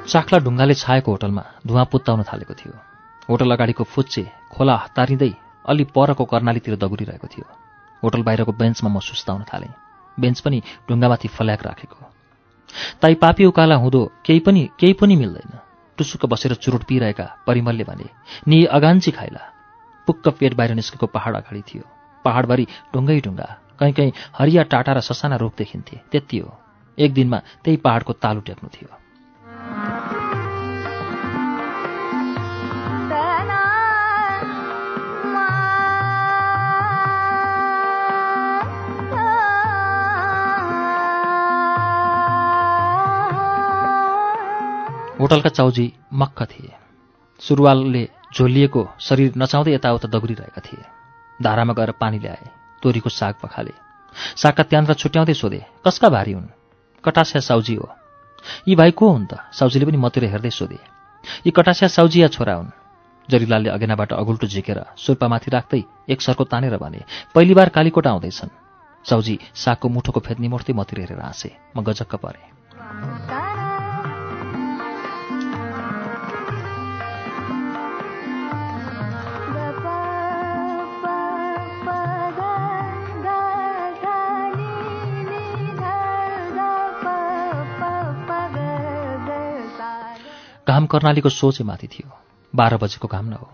चाख्ला ढुङ्गाले छाएको होटलमा धुवा पुत्ताउन थालेको थियो। होटल अगाडिको फुच्चे खोला हतारिँदै अलि परको कर्णालीतिर दगुरिरहेको थियो। होटल बाहिरको बेन्चमा म सुस्ताउन थालेँ। बेन्च पनि ढुङ्गामाथि फल्याक राखेको। ताई पापी उकाला हुँदो केही पनि केही पनि मिल्दैन। टुसुक्क बसेर चुरोट पिइरहेका परिमलले भने नि अगान्ची खाइला। पुक्क पेट बाहिर निस्केको पहाड अगाडि थियो। पहाडभरि ढुङ्गै ढुङ्गा। कहीँ कहीँ हरिया टाटा र ससाना रूप देखिन्थे। त्यति हो। एक दिनमा त्यही पहाडको तालु टेक्नु थियो। होटलका चाउजी मक्ख थिए। सुरुवालले झोलिएको शरीर नचाउँदै यताउता दगुरिरहेका थिए। धारामा गएर पानी ल्याए तोरीको साग पखाले। सागका त्यान्द्र छुट्याउँदै सोधे कसका भारी हुन्? कटास्या साउजी हो। यी भाइ को हुन् त? साउजीले पनि मतिर हेर्दै सोधे यी कटास्या साउजी या छोरा हुन्? जरिलालले अगेनाबाट अगुल्टो झिकेर सुर्पामाथि राख्दै एक सर्को तानेर भने पहिली बार कालीकोट आउँदैछन्। साउजी सागको मुठोको फेदनी मोड्दै मतिर हेरेर हाँसे म गजक्क परेँ। घाम कर्णालीको सोचे माथि थियो। बाह्र बजेको घाम न हो।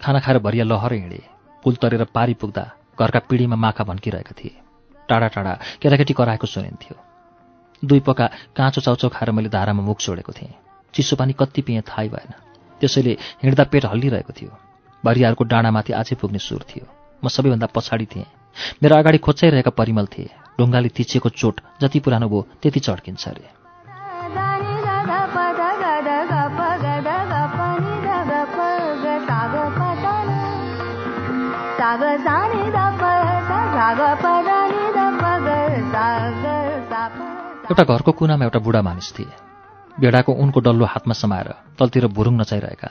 खाना खाएर भरिया लहर हिँडे। पुल तरेर पारी पुग्दा घरका पिँढीमा माखा भन्किरहेका थिए। टाढा टाढा केटाकेटी कराएको सुनिन्थ्यो। दुई पका काँचो चाउचाउ खाएर मैले धारामा मुख छोडेको थिएँ। चिसो पानी कति पिएँ थाहै भएन। त्यसैले हिँड्दा पेट हल्लिरहेको थियो। भरियाहरूको डाँडामाथि आजै पुग्ने सुर थियो। म सबैभन्दा पछाडि थिएँ। मेरो अगाडि खोच्चाइरहेका परिमल थिए। ढुङ्गाले तिचिएको चोट जति पुरानो भयो त्यति चड्किन्छ अरे। एउटा घरको कुनामा एउटा बुढा मानिस थिए। भेडाको उनको डल्लो हातमा समाएर तलतिर भुरुङ नचाइरहेका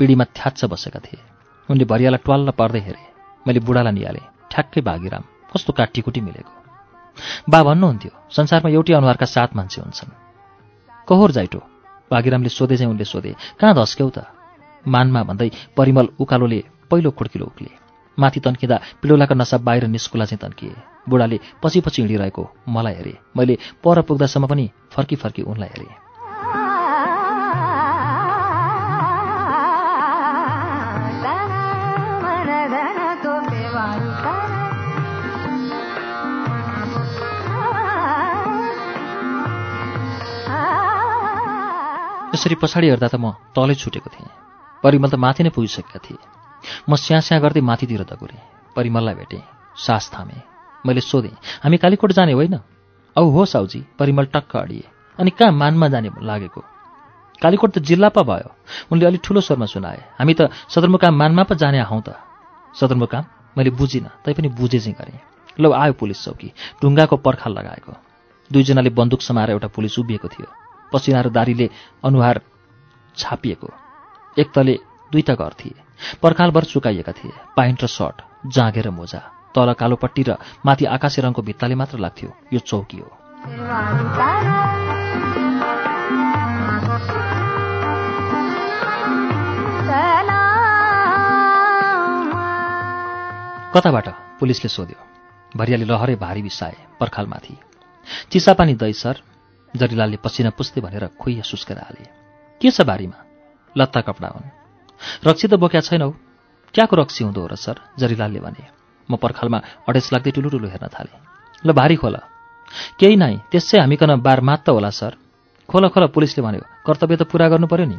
पिँढीमा थ्याच्छ बसेका थिए। उनले भरियालाई ट्वाल्ल पर्दै हेरे मैले बुढालाई निहालेँ ठ्याक्कै भागीराम कस्तो काटीकुटी मिलेको। बा भन्नुहुन्थ्यो संसारमा एउटै अनुहारका सात मान्छे हुन्छन्। कहोर जाइटो? भागीरामले सोधे चाहिँ उनले सोधे कहाँ धस्क्यौ त? मानमा भन्दै परिमल उकालोले पहिलो खुड्किलो उक्ले माथि तन्किँदा पिडोलाका नसा बाहिर निस्कुला चाहिँ तन्किए। बुढाले पछि पछि हिँडिरहेको मलाई हेरेँ। मैले पर पुग्दासम्म पनि फर्की फर्की उनलाई हेरेँ। यसरी पछाडि हेर्दा त म तलै छुटेको थिएँ। परिमल त माथि नै पुगिसकेका थिए। म स्याँ स्याँ गर्दै माथितिर दगुरेँ। परिमललाई भेटेँ। सास थामेँ। मैले सोधेँ हामी कालीकोट जाने होइन? औ हो साउजी परिमल टक्क अडिए। अनि कहाँ मानमा जाने लागेको? कालीकोट त जिल्ला पो भयो। उनले अलिक ठुलो स्वरमा सुनाए। हामी त सदरमुकाम मानमा पो जाने आउँ त। सदरमुकाम? मैले बुझिनँ तैपनि बुझे चाहिँ गरेँ। ल आयो पुलिस चौकी। ढुङ्गाको पर्खाल लगाएको। दुईजनाले बन्दुक समाएर एउटा पुलिस उभिएको थियो। पसिना र दारीले अनुहार छापिएको। एक तले दुईटा घर थिए। पर्खालभर चुकाइएका थिए। पाइन्ट र सर्ट जाँगेर मोजा। तल कालोपट्टि र माथि आकाशे रङको भित्ताले मात्र लाग्थ्यो। यो चौकी हो कताबाट? पुलिसले सोध्यो। भरियाले लहरै भारी बिसाए पर्खालमाथि चिसापानी दै सर। जरिलालले पसिना पुस्दै भनेर खुइया सुस्केर हाले। के छ बारीमा? लत्ता कपडा हुन्। रक्सी त बोक्या छैनौ। क्याको रक्सी हुँदो हो र सर? जरिलालले भने। म पर्खालमा अडेस लाग्दै टुलु टुलु हेर्न थालेँ। ल भारी खोल। केही नै त्यसै हामीकन बार मात्त होला सर। खोल खोल पुलिसले भन्यो। कर्तव्य त पुरा गर्नु पर्यो नि।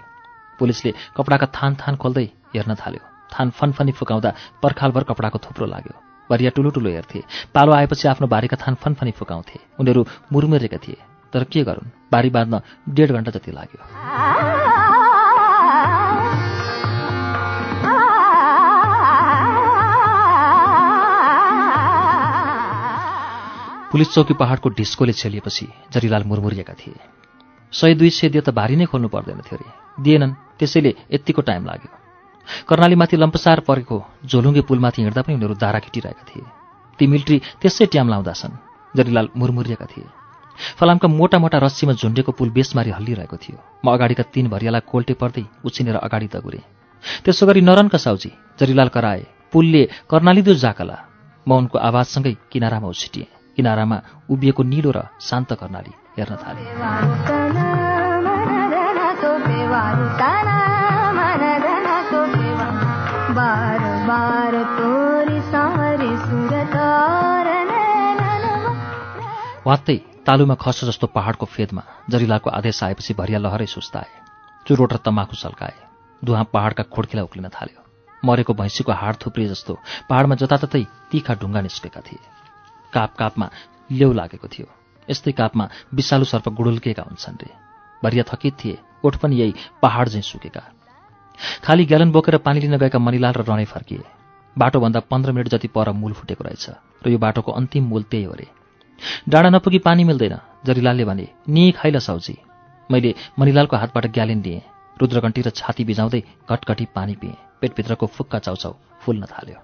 पुलिसले कपडाका थान थान खोल्दै हेर्न थाल्यो। थान फनफनी फुकाउँदा पर्खालभर कपडाको थुप्रो लाग्यो। भरिया टुलो टुलो हेर्थे। पालो आएपछि आफ्नो बारीका थान फनफनी फुकाउँथे। उनीहरू मुरमुरेका थिए। तर के गरून्? बारी बाँध्न डेढ घन्टा जति लाग्यो। पुलिस चौकी पहाडको ढिस्कोले छेलिएपछि जरिलाल मुरमुरिएका थिए। सय दुई सय दियो त भारी नै खोल्नु पर्दैन थियो अरे दिएनन् त्यसैले यत्तिको टाइम लाग्यो। कर्णालीमाथि लम्पसार परेको झोलुङ्गे पुलमाथि हिँड्दा पनि उनीहरू दारा खिटिरहेका थिए। ती मिल्ट्री त्यसै ट्याम लाउँदाछन् जरिलाल मुरमुरिएका थिए। फलामका मोटा मोटा रस्सीमा झुन्डेको पुल बेसमारी हल्लिरहेको थियो। म अगाडिका तीन भरियालाई कोल्टे पर्दै उछिनेर अगाडि दगुरे। त्यसो गरी नरनका साउजी जरिलाल कराए पुलले कर्णाली दु जाकला। म उनको आवाजसँगै किनारामा उछिटिएँ। किनारामा उभिएको निलो र शान्त कर्णाली हेर्न थालेँ। वात्तै तालुमा खस जस्तो पहाडको फेदमा जरिलाको आदेश आएपछि भरिया लहरै सुस्ताए। चुरोट र तमाखु सल्काए। दुहा पहाडका खोड्किला उक्लिन थाल्यो। मरेको भैँसीको हाड थुप्रिए जस्तो पहाडमा जताततै तिखा ढुङ्गा निस्केका थिए। काप कापमा लेउ लागेको थियो। यस्तै कापमा विषालु सर्प गुडुल्केका हुन्छन् रे। भरिया थकित थिए ओठ पनि यही पहाड झैँ सुकेका। खाली ग्यालन बोकेर पानी लिन गएका मणिलाल र रणै फर्किए। बाटोभन्दा पन्ध्र मिनट जति पर मूल फुटेको रहेछ र यो बाटोको अन्तिम मूल त्यही हो रे। डाँडा नपुगी पानी मिल्दैन जरिलालले भने नि खाइल साउजी। मैले मणिलालको हातबाट ग्यालेन लिएँ। रुद्रकण्ठी र छाती बिजाउँदै घटघटी पानी पिएँ। पेटभित्रको फुक्का चाउचाउ फुल्न थाल्यो।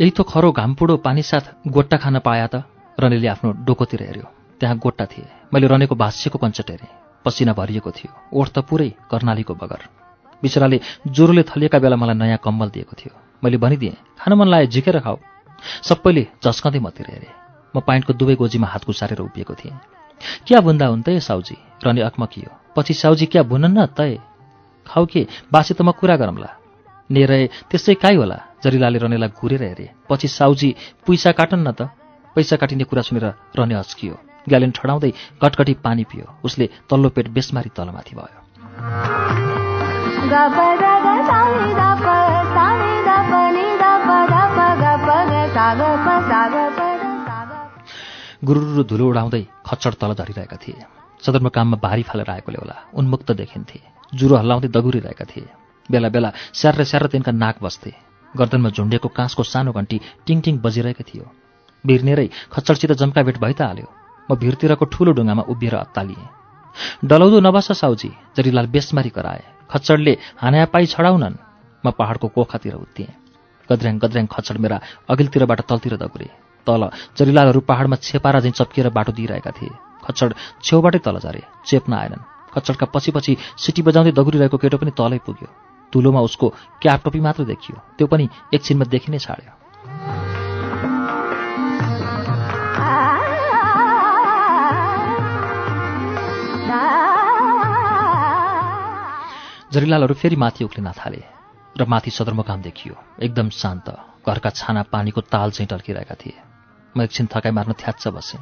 यही त खरो घामपुडो पानीसाथ गोट्टा खान पाया त। रनेले आफ्नो डोकोतिर हेऱ्यो। त्यहाँ गोट्टा थिए। मैले रनेको भाष्यको कञ्चट हेरेँ। पसिना भरिएको थियो। ओठ त पुरै कर्णालीको बगर। बिचराले ज्वरोले थलिएका बेला मलाई नयाँ कम्बल दिएको थियो। मैले भनिदिएँ खान मन लाए झिकेर खाऊ। सबैले झस्कँदै मतिर हेरे। म पाइन्टको दुवै गोजीमा हात गुसारेर उभिएको थिएँ। क्या बुन्दा हुन् त साउजी? रने अकमकियो। पछि साउजी क्या भुनन् न तय। खाउ के बासे त म कुरा गरौँला। नेरए त्यसै काई होला जरिलाले रनेलाई घुरेर हेरे। पछि साउजी पैसा काटन् न त। पैसा काटिने कुरा सुनेर रने हस्कियो ग्यालेन ठडाउँदै कटकटी पानी पियो। उसले तल्लो पेट बेसमारी तलमाथि भयो। गुरुरु धुलो उडाउँदै खच्चड तल झरिरहेका थिए। सदरमुकाममा भारी फालेर आएकोले होला। उन्मुक्त देखिन्थे। जुरो हल्लाउँदै दगुरिरहेका थिए। बेला बेला स्याहार स्याहार तिनका नाक बस्थे। गर्दनमा झुन्डेको काँसको सानो घन्टी टिङ टिङ बजिरहेको थियो। भिर्नेरै खच्चडसित जम्का भेट भइ त हाल्यो म भिरतिरको ठुलो ढुङ्गामा उभिएर अत्तालिएँ। डलाउँदो नबस साउजी जरिलाल बेसमारी कराए। खच्चडले पाइ छडाउनन्। म पहाडको कोखातिर उत्तिएँ। गद्र्याङ गद्र्याङ खच्चड मेरा अघिल्तिरबाट तलतिर दगुरे। तल जरिलालहरू पहाडमा छेपारा झैँ चप्किएर बाटो दिइरहेका थिए। खच्चड छेउबाटै तल झरे चेप्न आएनन्। खच्चडका पछि पछि सिटी बजाउँदै दगुरिरहेको केटो पनि तलै पुग्यो। तुलोमा उसको क्याप टोपी मात्र देखियो। त्यो पनि एकछिनमा देखि नै छाड्यो। जरिलालहरू फेरि माथि उक्लिन थाले र माथि सदरमुकाम देखियो। एकदम शान्त। घरका छाना पानीको ताल चाहिँ टल्किरहेका थिए। म एकछिन थकाइ मार्न थ्याच्च बसेँ।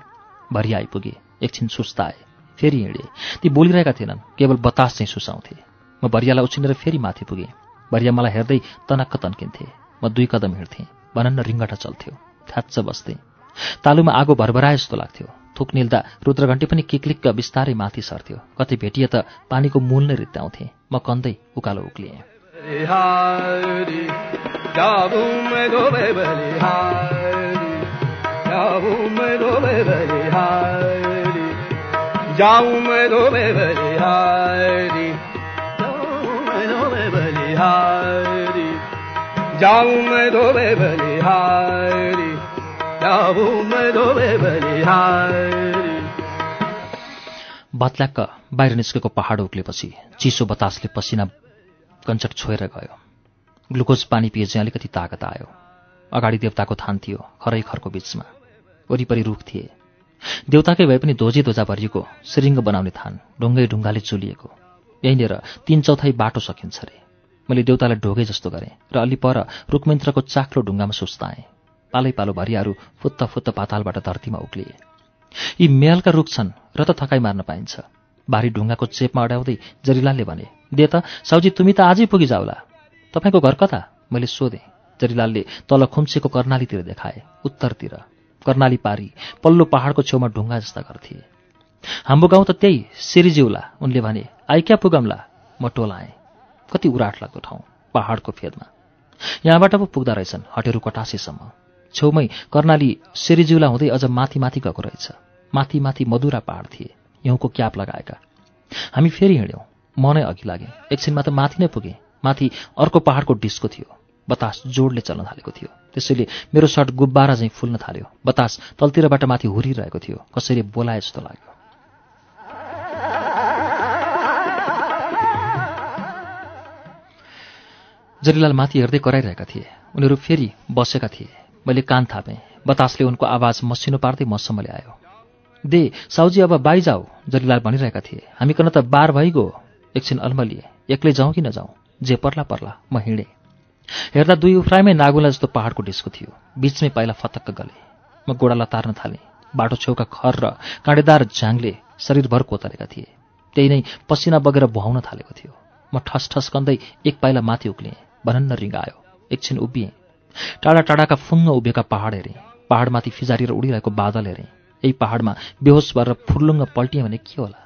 भरि आइपुगेँ। एकछिन सुस्ताएँ फेरि हिँडेँ। ती बोलिरहेका थिएनन् केवल बतास चाहिँ सुसाउँथे। म भरियालाई उछिनेर फेरि माथि पुगेँ। भरिया मलाई हेर्दै तनक्क तन्किन्थे। म दुई कदम हिँड्थेँ भनन्न रिङ्गटा चल्थ्यो। थ्याच्च बस्थेँ। तालुमा आगो भरभराए जस्तो लाग्थ्यो। थुक निल्दा रुद्रघण्टी पनि किक्लिक्क बिस्तारै माथि सर्थ्यो। कतै भेटिए त पानीको मूल नै रित्ताउँथे म कन्दै उकालो उक्लिएँ। जाऊं मैं धोबे बलिहारी बत्ल्याक्क बाहिर निस्केको पहाड उक्लेपछि चिसो बतासले पसिना कञ्चट छोएर गयो। ग्लुकोज पानी पिए चाहिँ अलिकति तागत आयो। अगाडि देवताको थान थियो खरै खरको बिचमा। वरिपरि रुख थिए। देउताकै भए पनि धोजी धोजा भरिएको श्रृङ्ग बनाउने थान ढुङ्गै ढुङ्गाले चुलिएको। यहीँनिर तिन चौथाइ बाटो सकिन्छ अरे मैले देउतालाई ढोगे जस्तो गरेँ र अलि पर रुखमिन्त्रको चाक्लो ढुङ्गामा सुस्ताएँ। पालै पालो भरियाहरू फुत्त फुत्त पातालबाट धरतीमा उक्लिए। यी मेलका रुख छन् र त थकाइ मार्न पाइन्छ। भारी ढुङ्गाको चेपमा अड्याउँदै जरिलालले भने दे त साउजी तुमी त आजै पुगी जाउला तपाईँको घर कता? मैले सोधेँ। जरिलालले तल खुम्सेको कर्णालीतिर देखाए उत्तरतिर। कर्णाली पारी पल्लो पहाडको छेउमा ढुङ्गा जस्ता गर्थे। हाम्रो गाउँ त त्यही सिरिजिउला उनले भने आइक्या पुगम्ला म टोलाएँ कति उराट लाग्दो ठाउँ पहाडको फेदमा। यहाँबाट पो पुग्दा रहेछन् हटेरू कटासेसम्म। छेउमै कर्णाली सिरिजिउला हुँदै अझ माथि माथि गएको रहेछ। माथि माथि मधुरा पहाड थिए हिउँको क्याप लगाएका। हामी फेरि हिँड्यौँ म नै अघि लागेँ। एकछिनमा त माथि नै पुगेँ माथि अर्को पहाडको डिस्को थियो। बतास जोडले चल्न थालेको थियो। त्यसैले मेरो सर्ट गुब्बारा चाहिँ फुल्न थाल्यो। बतास तलतिरबाट माथि हुरिरहेको थियो। कसैले बोलाए जस्तो लाग्यो। जरीलाल माथि हेर्दै कराइरहेका थिए। उनीहरू फेरि बसेका थिए। मैले कान थापेँ। बतासले उनको आवाज मसिनो पार्दै मसम्म ल्यायो दे साउजी अब बाई जाऊ जरीलाल भनिरहेका थिए। हामी कन त बार भइगयो एकछिन अल्मलिए। एक्लै जाउँ कि नजाउँ? जे पर्ला पर्ला। म हिँडेँ। हेर्दा दुई उफ्राइमै नागुला जस्तो पहाडको डिस्को थियो। बिचमै पाइला फतक्क गले। म गोडा लतार्न थालेँ। बाटो छेउका खर र काँडेदार झ्याङले शरीरभर कोतरेका थिए। त्यही नै पसिना बगेर भुहाउन थालेको थियो। म ठस ठस कन्दै एक पाइला माथि उक्लिएँ। भनन्न रिङ्गायो एकछिन उभिएँ। टाढा टाढाका फुङ्ग उभिएका पहाड हेरेँ। पहाडमाथि फिजारिएर उडिरहेको बादल हेरेँ। यही पहाडमा बेहोस भएर फुर्लुङ्ग पल्टिएँ भने के होला?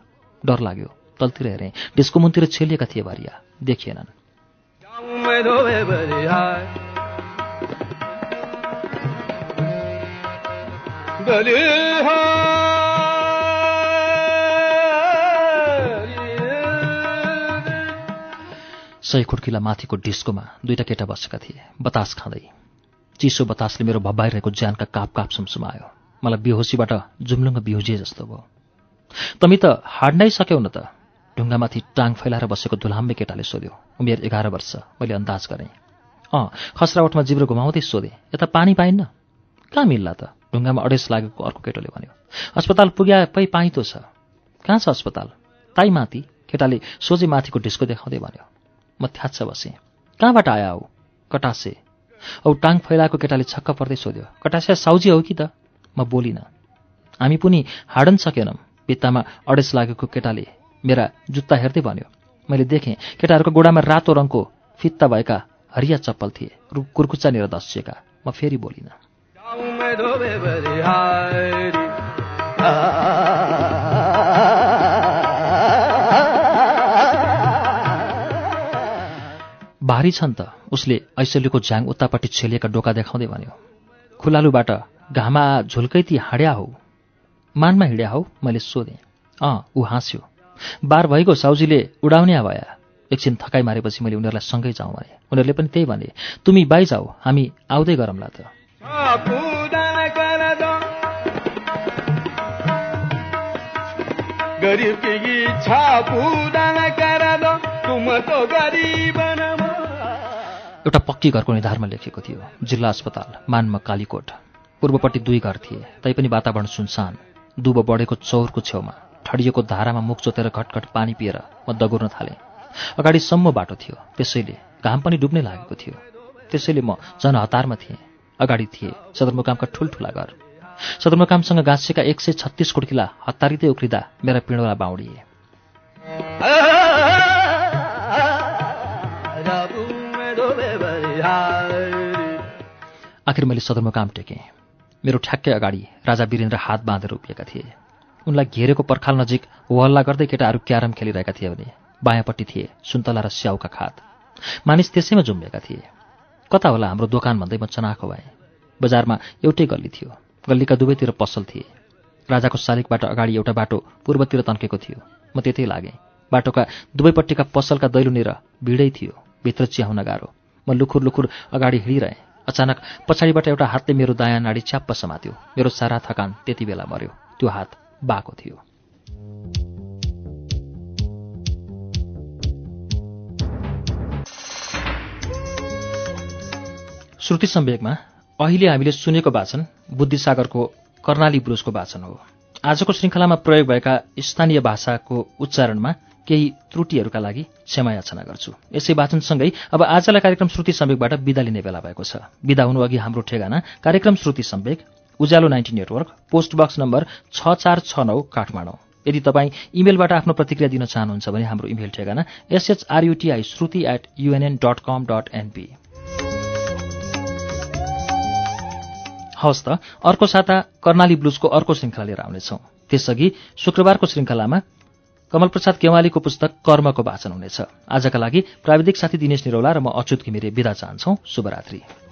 डर लाग्यो। तलतिर हेरेँ। डिस्को मुनतिर छेलिएका थिए भारिया। देखिएनन्। सय खुड्किला माथिको डिस्कोमा दुईटा केटा बसेका थिए। बतास खाँदै। चिसो बतासले मेरो भब्बाइरहेको ज्यानका काप काप सुमसुमायो। मलाई बेहोसीबाट जुम्लुङ्ग बिउजिए जस्तो भयो। तमी त हाड्नै सक्यौ न त। ढुङ्गामाथि टाङ फैलाएर बसेको दुलाम्बे केटाले सोध्यो उमेर एघार वर्ष मैले अन्दाज गरेँ। अँ खसरावटमा जिब्रो घुमाउँदै सोधेँ यता पानी पाइन्न? कहाँ मिल्ला त? ढुङ्गामा अडेस लागेको अर्को केटोले भन्यो अस्पताल पुग्या पै पाइतो छ। कहाँ छ अस्पताल? ताई माथि। केटाले सोझै माथिको डिस्को देखाउँदै भन्यो म थ्याच्छ बसेँ। कहाँबाट आया हौ? कटासे। औ टाङ फैलाएको केटाले छक्क पर्दै सोध्यो कटासे साउजी हौ कि त? म बोलिनँ। हामी पनि हाडन सकेनौँ। भित्तामा अडेस लागेको केटाले मेरा जुत्ता हेर्दै भन्यो मैले देखेँ केटाहरूको गोडामा रातो रङको फित्ता भएका हरिया चप्पल थिए कुर्कुच्चानिर दसिएका म फेरि बोलिनँ। भारी छन् त उसले ऐसल्यको झ्याङ उत्तापट्टि छेलिएका डोका देखाउँदै भन्यो खुलालुबाट घामा झुल्कै ती हाड्या हौ। मानमा हिँड्या हौ मैले सोधेँ। अँ ऊ हाँस्यो। बार भइगयो साउजीले उडाउने भया एकछिन थकाइ मारेपछि मैले उनीहरूलाई सँगै जाउँ भने। उनीहरूले पनि त्यही भने तुमी बाई जाऊ हामी आउँदै गरौँला त। एउटा पक्की घरको निधारमा लेखेको थियो जिल्ला अस्पताल मानमा कालीकोट। पूर्वपट्टि दुई घर थिए तैपनि वातावरण सुनसान। दुबो बढेको चौरको छेउमा। ठडिएको धारामा मुख जोतेर घटघट पानी पिएर म दगुर्न थालेँ। अगाडिसम्म बाटो थियो। त्यसैले घाम पनि डुब्नै लागेको थियो। त्यसैले म जनहतारमा थिएँ। अगाडि थिए सदरमुकामका ठुल्ठुला घर। सदरमुकामसँग गाँसिएका एक सय छत्तिस कुड्किला हतारिँदै उक्लिँदा मेरा पिँडोला बाउडिए। आखिर मैले सदरमुकाम टेकेँ। मेरो ठ्याक्कै अगाडि राजा वीरेन्द्र हात बाँधेर उभिएका थिए। उनलाई घेरेको पर्खाल नजिक वहल्ला गर्दै केटाहरू क्यारम खेलिरहेका थिए भने बायाँपट्टि थिए सुन्तला र स्याउका खात। मानिस त्यसैमा जुम्बिएका थिए। कता होला हाम्रो दोकान भन्दै म चनाखो भएँ। बजारमा एउटै गल्ली थियो। गल्लीका दुवैतिर पसल थिए। राजाको शालिगबाट अगाडि एउटा बाटो पूर्वतिर तन्केको थियो। म त्यतै लागेँ। बाटोका दुवैपट्टिका पसलका दैलोनिर भिडै थियो। भित्र चिहाउन गाह्रो। म लुखुर लुखुर अगाडि हिँडिरहेँ। अचानक पछाडिबाट एउटा हातले मेरो दायाँ नाडी च्याप्प समात्यो। मेरो सारा थकान त्यति बेला मर्यो त्यो हात बाको थियो। श्रुति सम्वेकमा अहिले हामीले सुनेको वाचन बुद्धिसागरको कर्णाली ब्लुजको वाचन हो। आजको श्रृङ्खलामा प्रयोग भएका स्थानीय भाषाको उच्चारणमा केही त्रुटिहरूका लागि क्षमा याचना गर्छु। यसै वाचनसँगै अब आजलाई कार्यक्रम श्रुति सम्वेकबाट विदा लिने बेला भएको छ। विदा हुनु अघि हाम्रो ठेगाना कार्यक्रम Shruti Sambek Ujyaalo ninety network post box number छ चार छ नौ काठमाडौँ। यदि तपाईँ इमेलबाट आफ्नो प्रतिक्रिया दिन चाहनुहुन्छ भने हाम्रो इमेल ठेगाना S H R U T I Shruti at U N N dot com dot N P हवस् त अर्को साता कर्णाली ब्लुजको अर्को श्रृङ्खला लिएर आउनेछौँ। त्यसअघि शुक्रबारको श्रृङ्खलामा कमलप्रसाद केवालीको पुस्तक कर्मको वाचन हुनेछ। आजका लागि प्राविधिक साथी दिनेश निरौला र म अच्युत घिमिरे विदा चाहन्छौ। शुभरात्री।